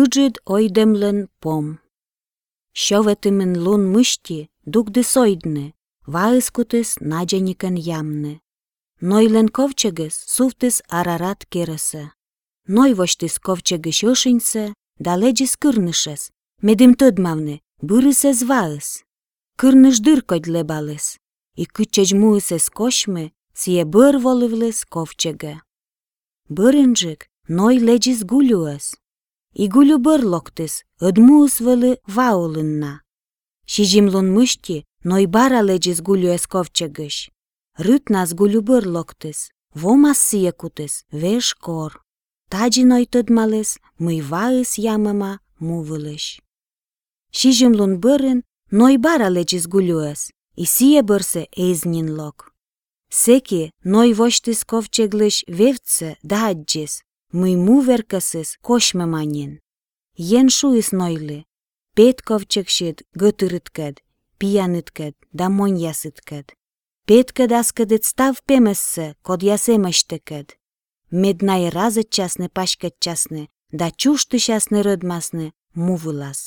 Ыджид ойдемлен пом. Щоветимен лун мышти дугди сойдне, ваискутис наджаникен ямне. Нойлен ковчегес суфтис арарат кересе. Нойвоштис ковчегеш ошинце, даледжис кырнышес, медим тăдмавне, бырысес ваыс. Кырныш дыркодь лебалес, и кычеж муысес кошме, сие бăр воливлес ковчеге. Бырынжик ной леджис гулюас, игулю бырлоктыс, ыдмуыс вылы ваулынна. Шижимлун мышти, бара алэджис гулю эсковчагыш. Рытнас гулю бырлоктыс, вомас сиекутыс, веш кор. Таджиной тыдмалыс, мыйваыс ямыма мувылыш. Шижимлун бырын, нойбар алэджис гулюэс, и сие бырсы эйзнин лок. Секи ной воштыс ковчеглыш вевце даджис, Мыйму веркесіз кошме манин. Ен шу иснойлы. Пет ковчекшет гөтүрүткет, пияныткэд, да мон ясыткет. Петкет аскыдет став пемессе, код ясемештекет. Меднай разы частны пашкет частны, да чушты частны рыдмасны мувылас.